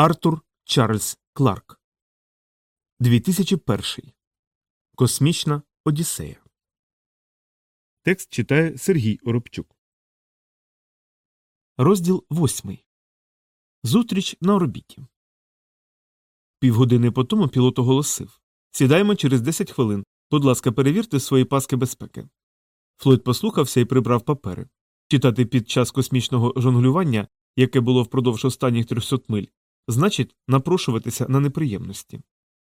Артур Чарльз Кларк 2001 Космічна Одіссея. Текст читає Сергій Оробчук. Розділ восьмий. Зустріч на орбіті. Півгодини по тому пілот оголосив Сідаємо через 10 хвилин. Будь ласка, перевірте свої паски безпеки. Флойд послухався і прибрав папери. Читати під час космічного жонглювання, яке було впродовж останніх 300 миль, значить напрошуватися на неприємності.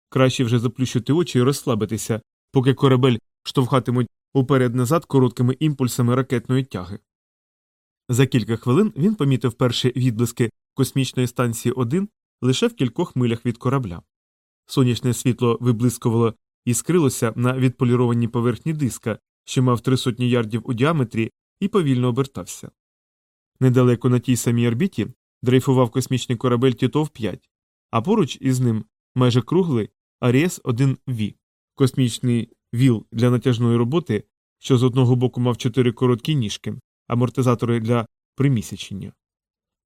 Краще вже заплющити очі і розслабитися, поки корабель штовхатимуть уперед назад короткими імпульсами ракетної тяги. За кілька хвилин він помітив перші відблиски космічної станції 1 лише в кількох милях від корабля. Сонячне світло виблискувало і скрилося на відполірованій поверхні диска, що мав три сотні ярдів у діаметрі, і повільно обертався. Недалеко на тій самій орбіті дрейфував космічний корабель Тітов 5, а поруч із ним майже круглий Аріес 1 v космічний віл для натяжної роботи, що з одного боку мав чотири короткі ніжки, амортизатори для примісячення.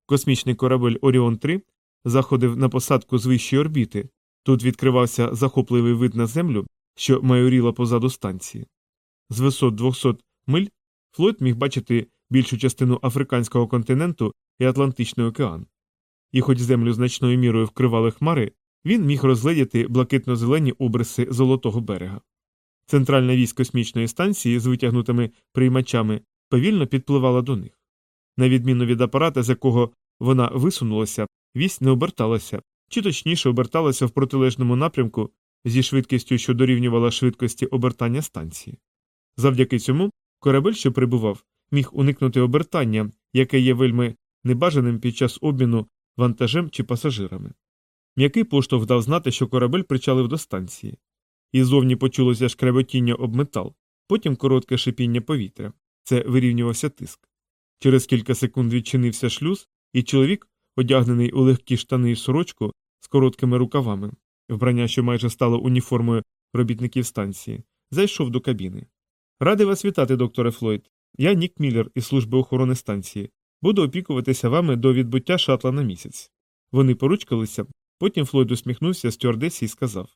Космічний корабель Оріон 3 заходив на посадку з вищої орбіти. Тут відкривався захопливий вид на землю, що майоріла позаду станції. З висот 200 миль Флойд міг бачити більшу частину африканського континенту і Атлантичний океан. І хоч землю значною мірою вкривали хмари, він міг розгледіти блакитно-зелені обриси золотого берега. Центральна вісь космічної станції з витягнутими приймачами повільно підпливала до них. На відміну від апарата, з якого вона висунулася, вісь не оберталася, чи точніше оберталася в протилежному напрямку зі швидкістю, що дорівнювала швидкості обертання станції. Завдяки цьому корабель, що прибував, міг уникнути обертання, яке є вельми небажаним під час обміну вантажем чи пасажирами. М'який поштовх дав знати, що корабель причалив до станції. І зовні почулося шкреботіння об метал, потім коротке шипіння повітря. Це вирівнювався тиск. Через кілька секунд відчинився шлюз, і чоловік, одягнений у легкі штани і сорочку з короткими рукавами, вбрання, що майже стало уніформою робітників станції, зайшов до кабіни. Радий вас вітати, докторе Флойд. Я Нік Міллер із служби охорони станції. Буду опікуватися вами до відбуття шатла на місяць. Вони поручкалися, потім Флойд усміхнувся стюардесі і сказав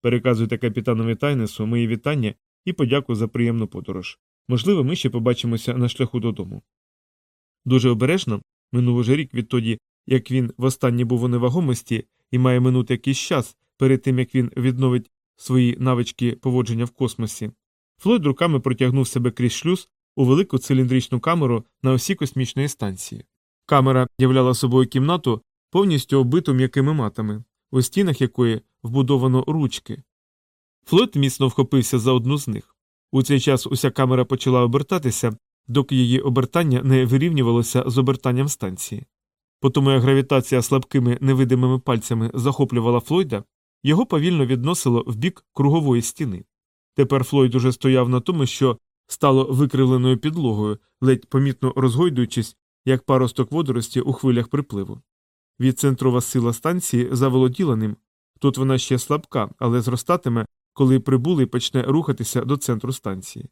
Переказуйте капітанові Тайнесу мої вітання і подяку за приємну подорож. Можливо, ми ще побачимося на шляху додому. Дуже обережно минув уже рік відтоді, як він востаннє був у невагомості і має минути якийсь час перед тим як він відновить свої навички поводження в космосі. Флойд руками протягнув себе крізь шлюз у велику циліндричну камеру на осі космічної станції. Камера являла собою кімнату, повністю оббиту м'якими матами, у стінах якої вбудовано ручки. Флойд міцно вхопився за одну з них. У цей час уся камера почала обертатися, доки її обертання не вирівнювалося з обертанням станції. Потому як гравітація слабкими невидимими пальцями захоплювала Флойда, його повільно відносило в бік кругової стіни. Тепер Флойд уже стояв на тому, що стало викривленою підлогою, ледь помітно розгойдуючись, як паросток водорості у хвилях припливу. Відцентрова сила станції заволоділа ним. Тут вона ще слабка, але зростатиме, коли прибулий почне рухатися до центру станції.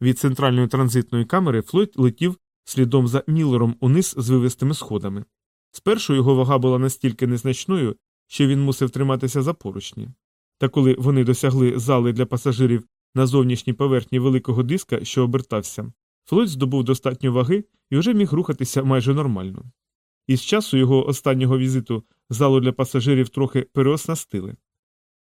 Від центральної транзитної камери Флойд летів слідом за Міллером униз звивистими сходами. Спершу його вага була настільки незначною, що він мусив триматися за поручні. Та коли вони досягли зали для пасажирів на зовнішній поверхні великого диска, що обертався, Флойд здобув достатньо ваги і вже міг рухатися майже нормально. Із часу його останнього візиту залу для пасажирів трохи переоснастили.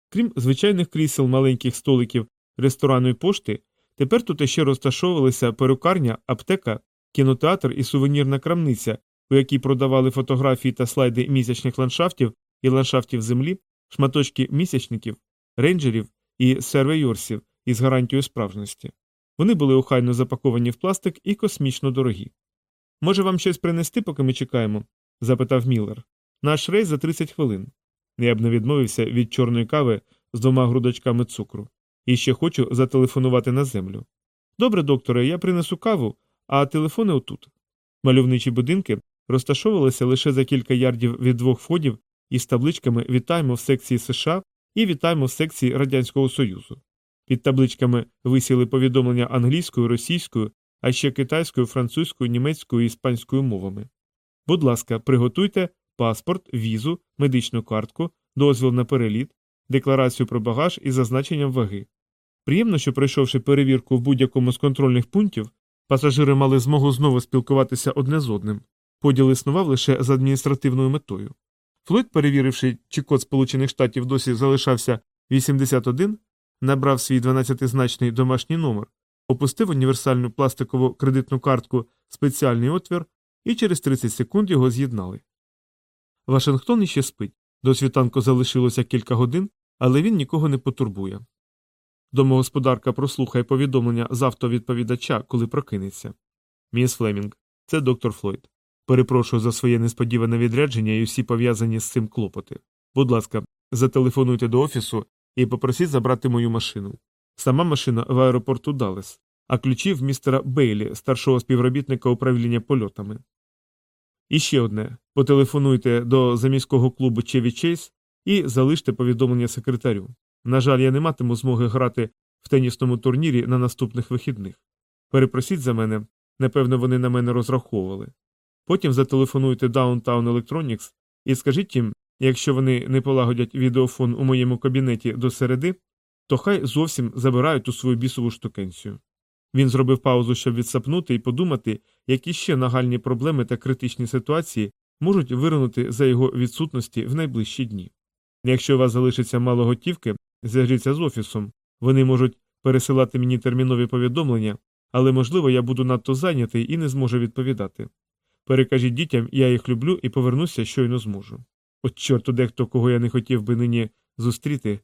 Крім звичайних крісел маленьких столиків ресторану і пошти, тепер тут ще розташовувалися перукарня, аптека, кінотеатр і сувенірна крамниця, у якій продавали фотографії та слайди місячних ландшафтів і ландшафтів землі, шматочки місячників, рейнджерів і сервейорсів із гарантією справжності. Вони були охайно запаковані в пластик і космічно дорогі. Може, вам щось принести, поки ми чекаємо? запитав Міллер. Наш рейс за 30 хвилин. Я б не відмовився від чорної кави з двома грудочками цукру. І ще хочу зателефонувати на землю. Добре, докторе, я принесу каву, а телефони отут. Мальовничі будинки розташовувалися лише за кілька ярдів від двох входів із табличками Вітаємо в секції США і вітаємо в секції Радянського Союзу. Під табличками висіли повідомлення англійською, російською, а ще китайською, французькою, німецькою і іспанською мовами. Будь ласка, приготуйте паспорт, візу, медичну картку, дозвіл на переліт, декларацію про багаж із зазначенням ваги. Приємно, що пройшовши перевірку в будь-якому з контрольних пунктів, пасажири мали змогу знову спілкуватися одне з одним. Поділ існував лише з адміністративною метою. Флойд, перевіривши, чи код Сполучених Штатів досі залишався 81, набрав свій 12-значний домашній номер, опустив універсальну пластикову кредитну картку в спеціальний отвір, і через 30 секунд його з'єднали. Вашингтон іще спить. До світанку залишилося кілька годин, але він нікого не потурбує. Домогосподарка прослухає повідомлення з автовідповідача, коли прокинеться. Міс Флемінг, це доктор Флойд. Перепрошую за своє несподіване відрядження і всі пов'язані з цим клопоти. Будь ласка, зателефонуйте до офісу і попросіть забрати мою машину. Сама машина в аеропорту Далес, а ключі в містера Бейлі, старшого співробітника управління польотами. І ще одне потелефонуйте до заміського клубу Чеві Чейз і залиште повідомлення секретарю. На жаль, я не матиму змоги грати в тенісному турнірі на наступних вихідних. Перепросіть за мене, напевно, вони на мене розраховували. Потім зателефонуйте Downtown Electronics і скажіть їм, якщо вони не полагодять відеофон у моєму кабінеті до середи, то хай зовсім забирають ту свою бісову штукенцію. Він зробив паузу, щоб відсапнути і подумати, які ще нагальні проблеми та критичні ситуації можуть виринути за його відсутності в найближчі дні. Якщо у вас залишиться мало готівки, зв'яжіться з офісом, вони можуть пересилати мені термінові повідомлення, але, можливо, я буду надто зайнятий і не зможу відповідати. Перекажіть дітям, я їх люблю і повернуся, щойно зможу. От чорту дехто, кого я не хотів би нині зустріти,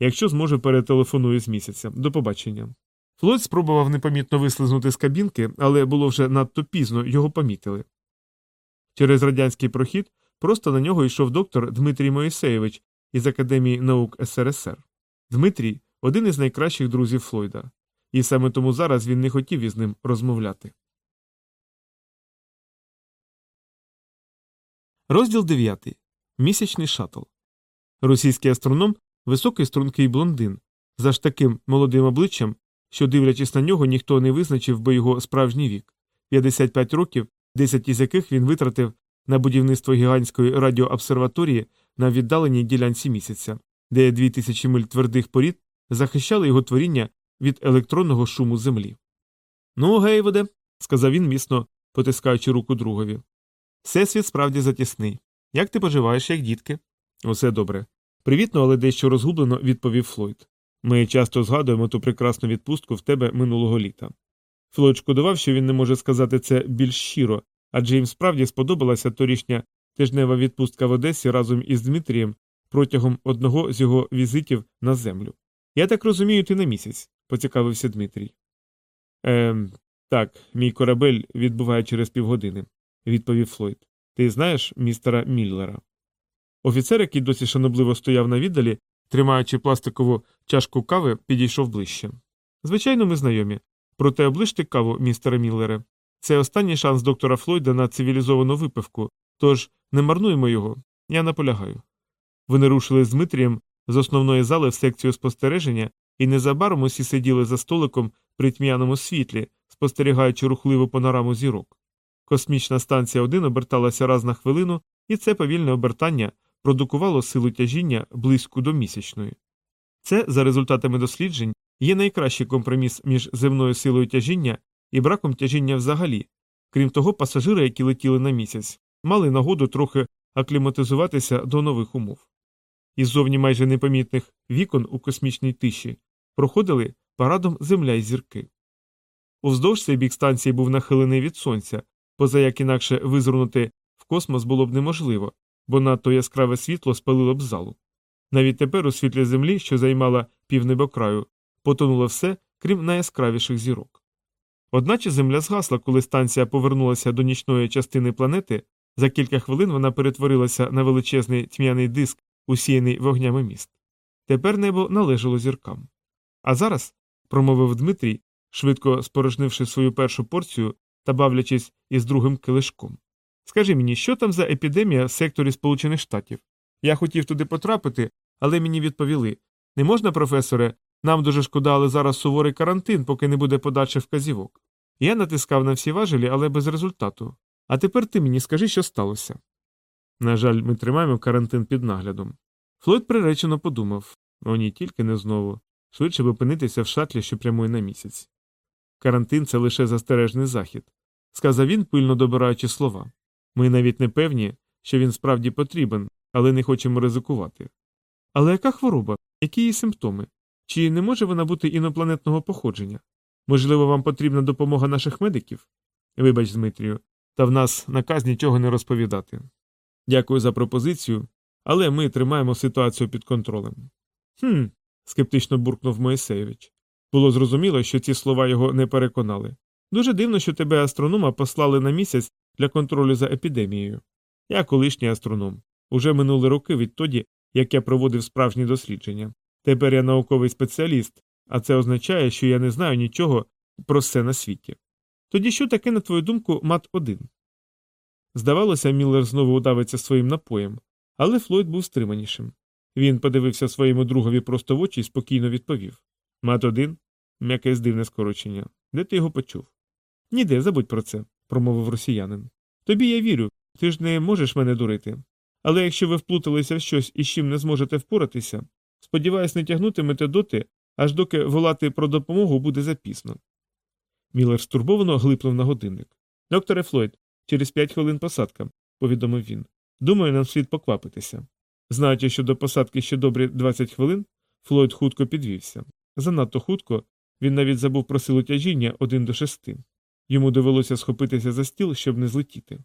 якщо зможу, перетелефоную з місяця. До побачення. Флойд спробував непомітно вислизнути з кабінки, але було вже надто пізно, його помітили. Через радянський прохід просто на нього йшов доктор Дмитрій Моїсеєвич із Академії наук СРСР. Дмитрій один із найкращих друзів Флойда, і саме тому зараз він не хотів із ним розмовляти. Розділ 9. Місячний шатл. Російський астроном високий стрункий блондин, за ж таким молодим обличчям, що, дивлячись на нього, ніхто не визначив би його справжній вік 55 років, 10 із яких він витратив на будівництво гігантської радіообсерваторії на віддаленій ділянці місяця, де 2000 миль твердих порід захищали його творіння від електронного шуму землі. Ну, Гейводе, сказав він, міцно потискаючи руку другові. Всесвіт справді затісний. Як ти поживаєш, як дітки? Усе добре. Привітно, але дещо розгублено відповів Флойд. Ми часто згадуємо ту прекрасну відпустку в тебе минулого літа. Флойд шкодував, що він не може сказати це більш щиро, адже їм справді сподобалася торішня тижнева відпустка в Одесі разом із Дмитрієм протягом одного з його візитів на землю. Я так розумію, ти на місяць, поцікавився Дмитрій. Ем, так, мій корабель відбуває через півгодини, відповів Флойд. Ти знаєш містера Міллера? Офіцер, який досі шанобливо стояв на віддалі, тримаючи пластикову чашку кави, підійшов ближче. Звичайно, ми знайомі. Проте оближте каву, містере Міллере. Це останній шанс доктора Флойда на цивілізовану випивку, тож не марнуємо його, я наполягаю. Вони рушили з Дмитрієм з основної зали в секцію спостереження, і незабаром усі сиділи за столиком при тьмяному світлі, спостерігаючи рухливу панораму зірок. Космічна станція 1 оберталася раз на хвилину, і це повільне обертання продукувало силу тяжіння близьку до місячної. Це, за результатами досліджень, є найкращий компроміс між земною силою тяжіння і браком тяжіння взагалі. Крім того, пасажири, які летіли на місяць, мали нагоду трохи акліматизуватися до нових умов. Із зовні майже непомітних вікон у космічній тиші проходили парадом земля й зірки. Уздовж цей бік станції був нахилений від сонця, поза як інакше визирнути в космос було б неможливо, бо надто яскраве світло спалило б залу. Навіть тепер у світлі землі, що займала півнебокраю, потонуло все, крім найяскравіших зірок. Одначе земля згасла, коли станція повернулася до нічної частини планети, за кілька хвилин вона перетворилася на величезний тьмяний диск, усіяний вогнями міст. Тепер небо належало зіркам. А зараз, промовив Дмитрій, швидко спорожнивши свою першу порцію та бавлячись із другим килишком. Скажи мені, що там за епідемія в секторі Сполучених Штатів? Я хотів туди потрапити, але мені відповіли не можна, професоре, нам дуже шкода, але зараз суворий карантин, поки не буде подачі вказівок. Я натискав на всі важелі, але без результату. А тепер ти мені скажи, що сталося. На жаль, ми тримаємо карантин під наглядом. Флойд приречено подумав о ні, тільки не знову. Швидше б опинитися в шатлі, що прямує на місяць. Карантин це лише застережний захід, сказав він, пильно добираючи слова. Ми навіть не певні, що він справді потрібен, але не хочемо ризикувати. Але яка хвороба? Які її симптоми? Чи не може вона бути інопланетного походження? Можливо, вам потрібна допомога наших медиків? Вибач, Дмитрію, та в нас наказ нічого не розповідати. Дякую за пропозицію, але ми тримаємо ситуацію під контролем. Хм. скептично буркнув Моїсеєвич. Було зрозуміло, що ці слова його не переконали. Дуже дивно, що тебе астронома послали на місяць для контролю за епідемією. Я колишній астроном. Уже минули роки відтоді, як я проводив справжні дослідження. Тепер я науковий спеціаліст, а це означає, що я не знаю нічого про все на світі. Тоді що таке, на твою думку, мат 1 Здавалося, Міллер знову удавиться своїм напоєм, але Флойд був стриманішим. Він подивився своєму другові просто в очі і спокійно відповів Мат 1 м'яке здивне скорочення. Де ти його почув? Ніде, забудь про це, промовив росіянин. Тобі я вірю, ти ж не можеш мене дурити. Але якщо ви вплуталися в щось і з чим не зможете впоратися, сподіваюсь, не тягнутимете доти, аж доки волати про допомогу буде запізно. Міллер стурбовано глипнув на годинник. Докторе Флойд, через п'ять хвилин посадка, повідомив він. Думаю, нам слід поквапитися. Знаючи, що до посадки ще добрі 20 хвилин, Флойд хутко підвівся. Занадто хутко він навіть забув про силу тяжіння один до шести. Йому довелося схопитися за стіл, щоб не злетіти.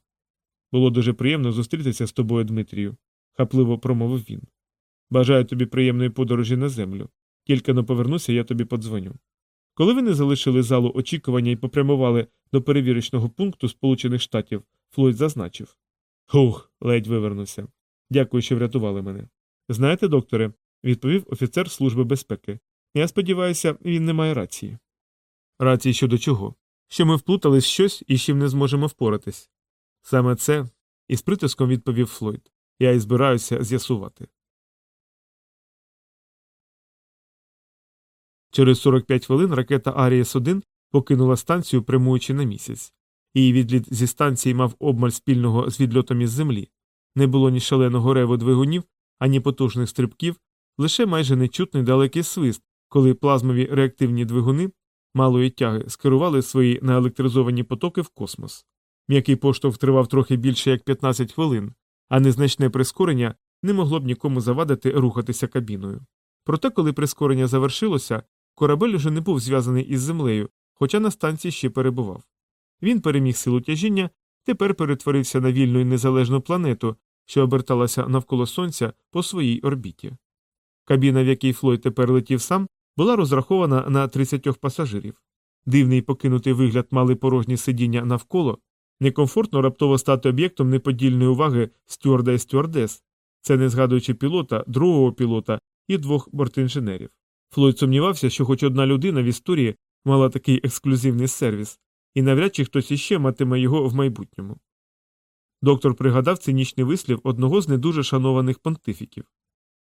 Було дуже приємно зустрітися з тобою, Дмитрію, хапливо промовив він. Бажаю тобі приємної подорожі на землю. Тільки-но повернуся, я тобі подзвоню. Коли вони залишили залу очікування і попрямували до перевірочного пункту Сполучених Штатів, Флойд зазначив Хух, ледь вивернувся. Дякую, що врятували мене. Знаєте, докторе, відповів офіцер Служби безпеки. Я сподіваюся, він не має рації. Рації щодо чого? Що ми вплутались в щось із чим не зможемо впоратись. Саме це, із притиском відповів Флойд. Я і збираюся з'ясувати. Через 45 хвилин ракета Арієс 1 покинула станцію, прямуючи на місяць. Її відліт зі станції мав обмаль спільного з відльотом із землі. Не було ні шаленого реву двигунів, ані потужних стрибків, лише майже нечутний далекий свист, коли плазмові реактивні двигуни малої тяги скерували свої наелектризовані потоки в космос. М'який поштовх тривав трохи більше як 15 хвилин, а незначне прискорення не могло б нікому завадити рухатися кабіною. Проте, коли прискорення завершилося, корабель уже не був зв'язаний із землею, хоча на станції ще перебував. Він переміг силу тяжіння, тепер перетворився на вільну і незалежну планету, що оберталася навколо сонця по своїй орбіті. Кабіна, в якій Флойд тепер летів сам, була розрахована на 30 пасажирів. Дивний покинутий вигляд мали порожні сидіння навколо, некомфортно раптово стати об'єктом неподільної уваги стюарда і стюардес, це не згадуючи пілота, другого пілота і двох бортінженерів. Флойд сумнівався, що хоч одна людина в історії мала такий ексклюзивний сервіс, і навряд чи хтось іще матиме його в майбутньому. Доктор пригадав цинічний вислів одного з не дуже шанованих понтифіків.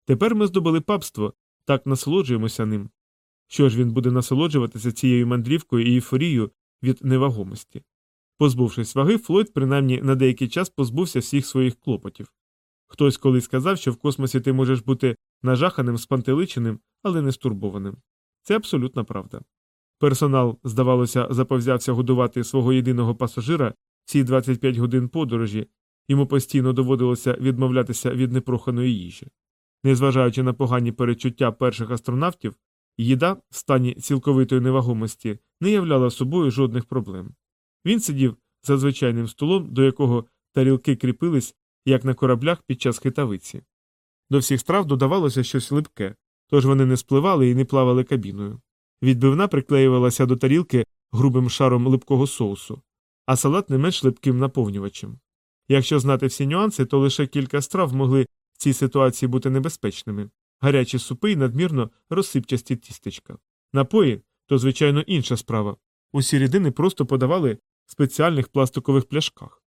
Тепер ми здобули папство, так насолоджуємося ним. Що ж він буде насолоджуватися цією мандрівкою і ейфорією від невагомості? Позбувшись ваги, Флойд принаймні на деякий час позбувся всіх своїх клопотів. Хтось колись сказав, що в космосі ти можеш бути нажаханим, спантеличеним, але не стурбованим. Це абсолютна правда. Персонал, здавалося, заповзявся годувати свого єдиного пасажира ці 25 годин подорожі, йому постійно доводилося відмовлятися від непроханої їжі. Незважаючи на погані перечуття перших астронавтів, їда в стані цілковитої невагомості не являла собою жодних проблем. Він сидів за звичайним столом, до якого тарілки кріпились, як на кораблях під час хитавиці. До всіх страв додавалося щось липке, тож вони не спливали і не плавали кабіною. Відбивна приклеювалася до тарілки грубим шаром липкого соусу, а салат не менш липким наповнювачем. Якщо знати всі нюанси, то лише кілька страв могли в цій ситуації бути небезпечними гарячі супи і надмірно розсипчасті тістечка. Напої то, звичайно, інша справа. Усі рідини просто подавали в спеціальних пластикових пляшках.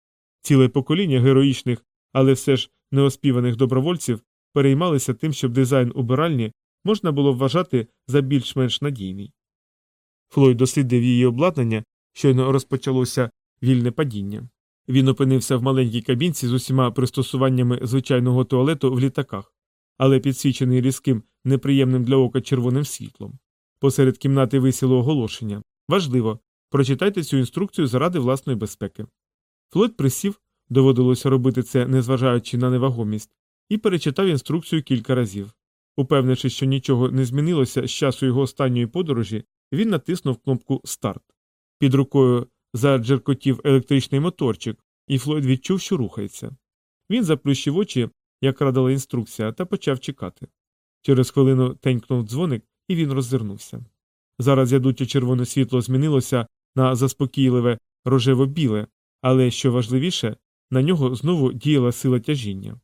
Ціле покоління героїчних, але все ж неоспіваних добровольців переймалися тим, щоб дизайн убиральні можна було вважати за більш-менш надійний. Флойд дослідив її обладнання, щойно розпочалося вільне падіння. Він опинився в маленькій кабінці з усіма пристосуваннями звичайного туалету в літаках, але підсвічений різким, неприємним для ока червоним світлом. Посеред кімнати висіло оголошення. Важливо, прочитайте цю інструкцію заради власної безпеки. Флойд присів, доводилося робити це, незважаючи на невагомість, і перечитав інструкцію кілька разів. Упевнившись, що нічого не змінилося з часу його останньої подорожі, він натиснув кнопку Старт. Під рукою заджеркотів електричний моторчик, і Флойд відчув, що рухається. Він заплющив очі, як радила інструкція, та почав чекати. Через хвилину тенькнув дзвоник, і він роззирнувся. Зараз ядуче червоне світло змінилося на заспокійливе рожево-біле, але, що важливіше, на нього знову діяла сила тяжіння.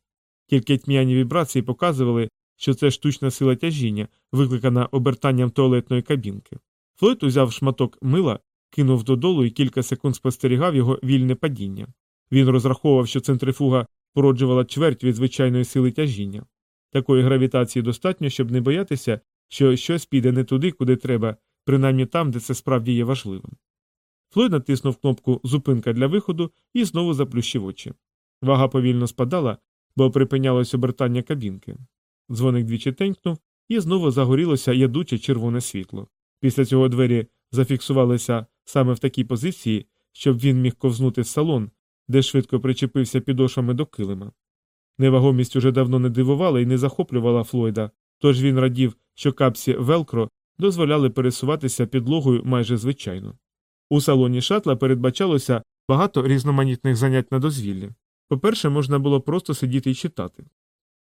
Тільки тьмяні вібрації показували, що це штучна сила тяжіння, викликана обертанням туалетної кабінки. Флойд узяв шматок мила, кинув додолу і кілька секунд спостерігав його вільне падіння. Він розраховував, що центрифуга породжувала чверть від звичайної сили тяжіння. Такої гравітації достатньо, щоб не боятися, що щось піде не туди, куди треба, принаймні там, де це справді є важливим. Флойд натиснув кнопку Зупинка для виходу і знову заплющив очі. Вага повільно спадала, бо припинялось обертання кабінки. Дзвоник двічі тенькнув, і знову загорілося ядуче червоне світло. Після цього двері зафіксувалися саме в такій позиції, щоб він міг ковзнути в салон, де швидко причепився підошвами до килима. Невагомість уже давно не дивувала і не захоплювала Флойда, тож він радів, що капсі Велкро дозволяли пересуватися підлогою майже звичайно. У салоні шатла передбачалося багато різноманітних занять на дозвіллі. По-перше, можна було просто сидіти і читати.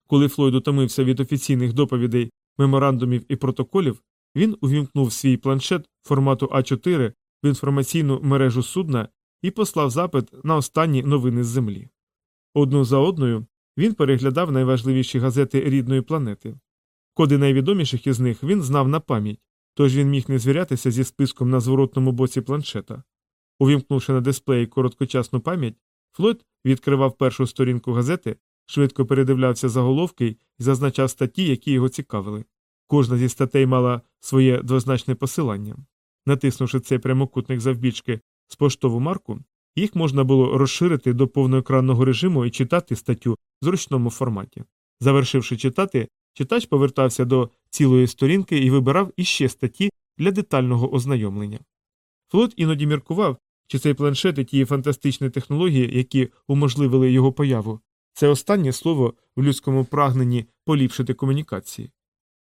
Коли Флойд утомився від офіційних доповідей, меморандумів і протоколів, він увімкнув свій планшет формату А4 в інформаційну мережу судна і послав запит на останні новини з землі. Одну за одною він переглядав найважливіші газети рідної планети. Коди найвідоміших із них він знав на пам'ять, тож він міг не звірятися зі списком на зворотному боці планшета. Увімкнувши на дисплеї короткочасну пам'ять, Флойд відкривав першу сторінку газети, швидко передивлявся заголовки і зазначав статті, які його цікавили. Кожна зі статей мала своє двозначне посилання. Натиснувши цей прямокутник завбільшки з поштову марку, їх можна було розширити до повноекранного режиму і читати статтю в зручному форматі. Завершивши читати, читач повертався до цілої сторінки і вибирав іще статті для детального ознайомлення. Флот іноді міркував, чи цей планшет і ті фантастичні технології, які уможливили його появу, це останнє слово в людському прагненні поліпшити комунікації.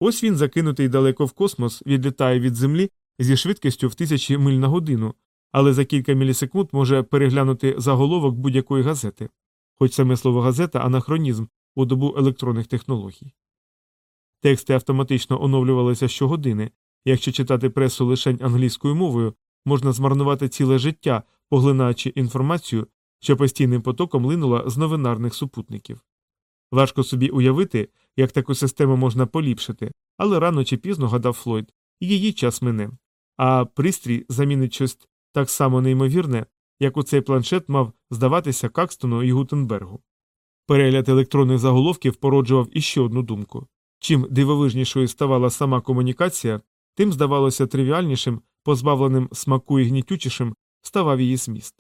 Ось він, закинутий далеко в космос, відлітає від Землі зі швидкістю в тисячі миль на годину, але за кілька мілісекунд може переглянути заголовок будь-якої газети, хоч саме слово газета анахронізм у добу електронних технологій. Тексти автоматично оновлювалися щогодини, якщо читати пресу лише англійською мовою, можна змарнувати ціле життя, поглинаючи інформацію, що постійним потоком линула з новинарних супутників. Важко собі уявити, як таку систему можна поліпшити, але рано чи пізно гадав Флойд, її час мине, а пристрій замінить щось так само неймовірне, як у цей планшет мав здаватися Какстону і Гутенбергу. Перегляд електронних заголовків породжував іще одну думку чим дивовижнішою ставала сама комунікація, тим здавалося тривіальнішим, позбавленим смаку і гнітючішим ставав її зміст.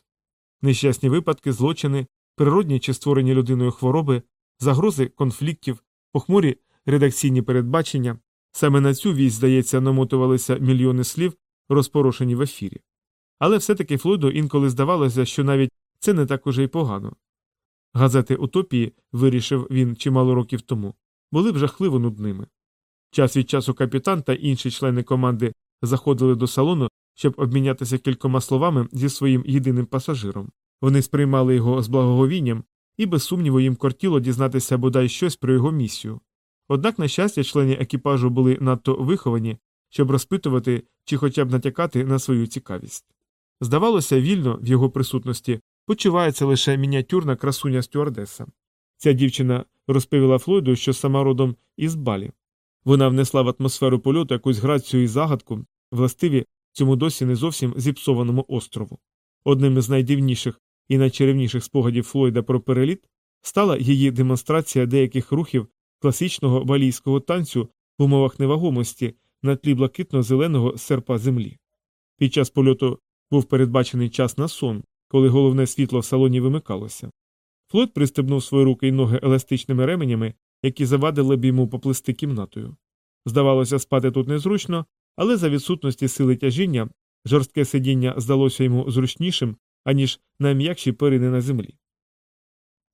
Нещасні випадки, злочини, природні чи створені людиною хвороби, загрози конфліктів, похмурі редакційні передбачення саме на цю вість, здається, намотувалися мільйони слів, розпорошені в ефірі. Але все таки Флойду інколи здавалося, що навіть це не так уже й погано. Газети Утопії, вирішив він чимало років тому, були б жахливо нудними. Час від часу капітан та інші члени команди заходили до салону, щоб обмінятися кількома словами зі своїм єдиним пасажиром. Вони сприймали його з благоговінням, і без сумніву їм кортіло дізнатися бодай щось про його місію. Однак, на щастя, члени екіпажу були надто виховані, щоб розпитувати чи хоча б натякати на свою цікавість. Здавалося, вільно в його присутності почувається лише мініатюрна красуня стюардеса. Ця дівчина розповіла Флойду, що сама родом із балі. Вона внесла в атмосферу польоту якусь грацію і загадку, властиві цьому досі не зовсім зіпсованому острову. Одним із найдивніших і найчарівніших спогадів Флойда про переліт стала її демонстрація деяких рухів класичного балійського танцю в умовах невагомості на тлі блакитно-зеленого серпа землі. Під час польоту був передбачений час на сон, коли головне світло в салоні вимикалося. Флойд пристебнув свої руки й ноги еластичними ременями, які завадили б йому поплисти кімнатою. Здавалося, спати тут незручно, але за відсутності сили тяжіння жорстке сидіння здалося йому зручнішим, аніж найм'якші перини на землі.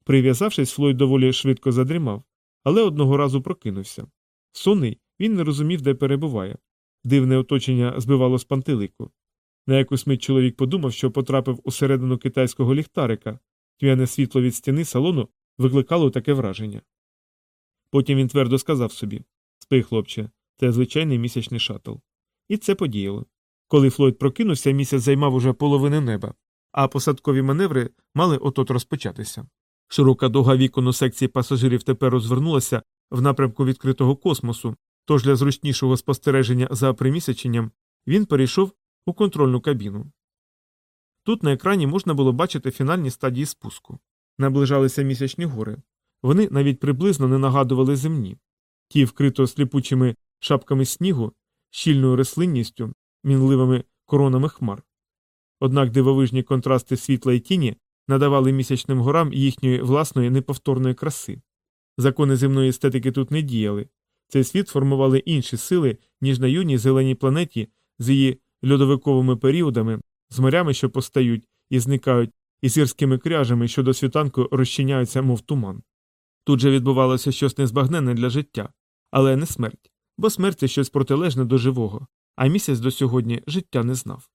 Прив'язавшись, Флойд доволі швидко задрімав, але одного разу прокинувся. Сонний він не розумів, де перебуває. Дивне оточення збивало з пантелику. На якусь мить чоловік подумав, що потрапив усередину китайського ліхтарика, тьмяне світло від стіни салону викликало таке враження. Потім він твердо сказав собі Спи, хлопче, це звичайний місячний шатл. І це подіяло. Коли Флойд прокинувся, місяць займав уже половину неба, а посадкові маневри мали отот розпочатися. Широка довга вікон у секції пасажирів тепер розвернулася в напрямку відкритого космосу, тож для зручнішого спостереження за примісяченням він перейшов у контрольну кабіну. Тут на екрані можна було бачити фінальні стадії спуску. Наближалися місячні гори. Вони навіть приблизно не нагадували земні. Ті, вкрито сліпучими шапками снігу, щільною рослинністю, мінливими коронами хмар. Однак дивовижні контрасти світла і тіні надавали місячним горам їхньої власної неповторної краси. Закони земної естетики тут не діяли. Цей світ формували інші сили, ніж на юній зеленій планеті з її льодовиковими періодами, з морями, що постають і зникають, і сірськими кряжами, що до світанку розчиняються, мов туман. Тут же відбувалося щось незбагненне для життя, але не смерть, бо смерть це щось протилежне до живого, а місяць до сьогодні життя не знав.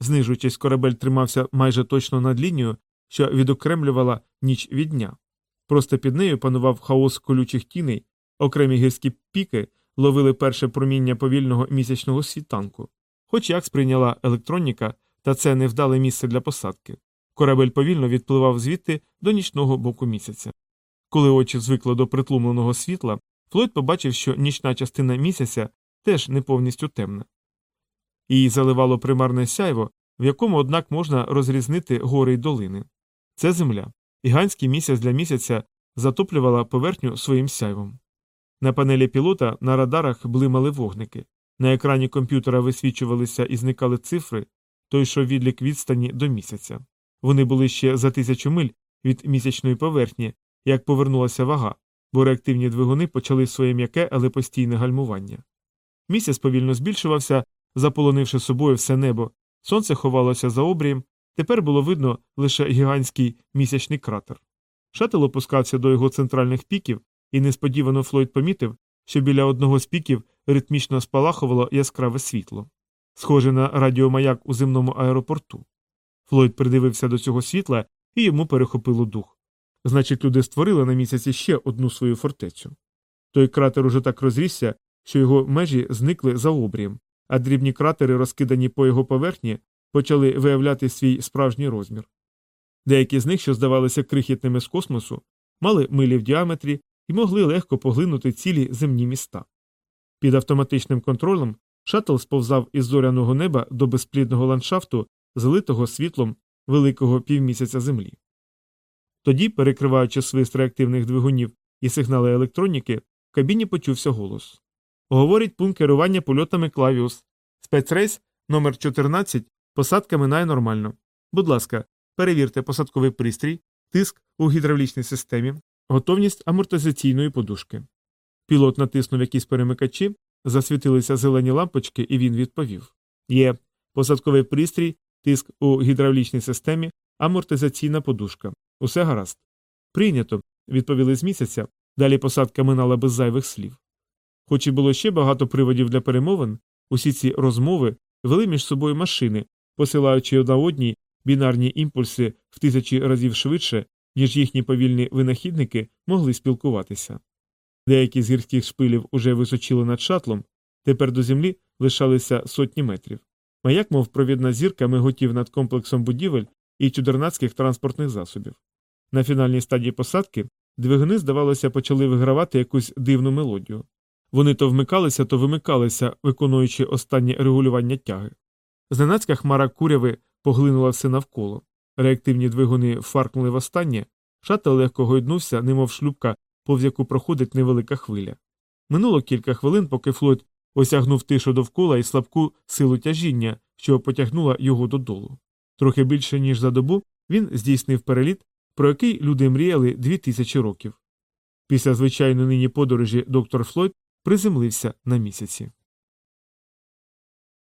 Знижуючись, корабель тримався майже точно над лінією, що відокремлювала ніч від дня. Просто під нею панував хаос колючих тіней, окремі гірські піки ловили перше проміння повільного місячного світанку. Хоч як сприйняла електроніка, та це невдале місце для посадки. Корабель повільно відпливав звідти до нічного боку місяця. Коли очі звикли до притлумленого світла, Флойд побачив, що нічна частина місяця теж не повністю темна. Її заливало примарне сяйво, в якому, однак, можна розрізнити гори й долини. Це земля. Гігантський місяць для місяця затоплювала поверхню своїм сяйвом. На панелі пілота на радарах блимали вогники. На екрані комп'ютера висвічувалися і зникали цифри, той, що відлік відстані до місяця. Вони були ще за тисячу миль від місячної поверхні, як повернулася вага, бо реактивні двигуни почали своє м'яке, але постійне гальмування. Місяць повільно збільшувався, заполонивши собою все небо, сонце ховалося за обрієм, тепер було видно лише гігантський місячний кратер. Шател опускався до його центральних піків, і несподівано Флойд помітив, що біля одного з піків ритмічно спалахувало яскраве світло, схоже на радіомаяк у земному аеропорту. Флойд придивився до цього світла і йому перехопило дух. Значить, люди створили на місяці ще одну свою фортецю. Той кратер уже так розрісся, що його межі зникли за обрієм, а дрібні кратери, розкидані по його поверхні, почали виявляти свій справжній розмір. Деякі з них, що здавалися крихітними з космосу, мали милі в діаметрі і могли легко поглинути цілі земні міста. Під автоматичним контролем шаттл сповзав із зоряного неба до безплідного ландшафту, залитого світлом великого півмісяця землі. Тоді, перекриваючи свист реактивних двигунів і сигнали електроніки, в кабіні почувся голос. Говорить пункт керування польотами Клавіус. Спецрейс номер 14 посадка минає нормально. Будь ласка, перевірте посадковий пристрій, тиск у гідравлічній системі, готовність амортизаційної подушки. Пілот натиснув якісь перемикачі, засвітилися зелені лампочки, і він відповів Є посадковий пристрій, тиск у гідравлічній системі, амортизаційна подушка. Усе гаразд. Прийнято, відповіли з місяця, далі посадка минала без зайвих слів. Хоч і було ще багато приводів для перемовин, усі ці розмови вели між собою машини, посилаючи одна одній бінарні імпульси в тисячі разів швидше, ніж їхні повільні винахідники могли спілкуватися. Деякі з гірських шпилів уже височили над шатлом, тепер до землі лишалися сотні метрів. Маяк, мов провідна зірка, миготів над комплексом будівель і чудернацьких транспортних засобів. На фінальній стадії посадки двигуни, здавалося, почали вигравати якусь дивну мелодію. Вони то вмикалися, то вимикалися, виконуючи останнє регулювання тяги. Зненацька хмара куряви поглинула все навколо. Реактивні двигуни форкнули востаннє, шатл легко гойднувся, немов шлюпка, повз яку проходить невелика хвиля. Минуло кілька хвилин, поки Флойд осягнув тишу довкола і слабку силу тяжіння, що потягнула його додолу. Трохи більше, ніж за добу, він здійснив переліт, про який люди мріяли дві тисячі років. Після звичайної нині подорожі доктор Флойд приземлився на місяці.